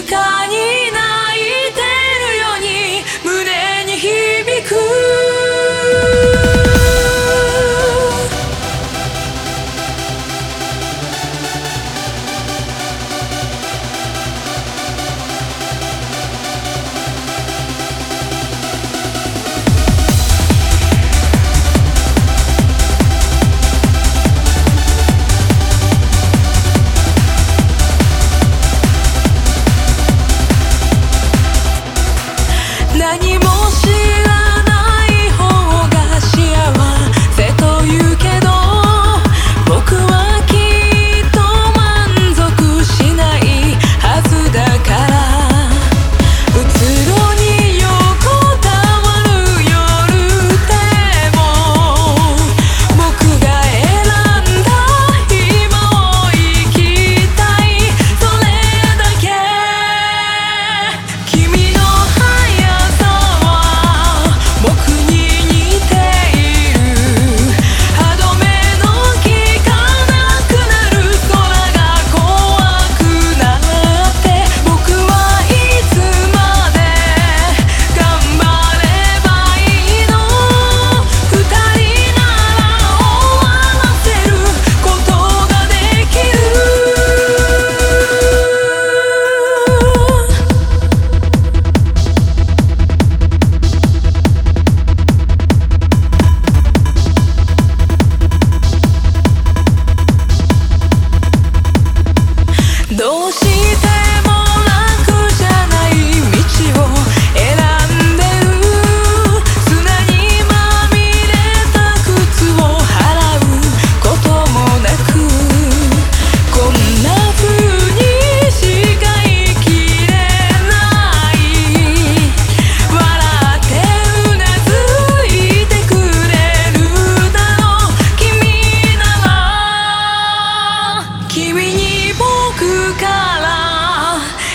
かに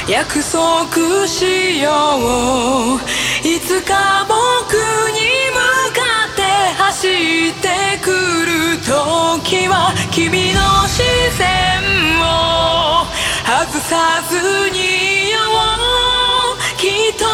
約束しよう。いつか僕に向かって走ってくる時は君の視線を。外さずにいよう。きっと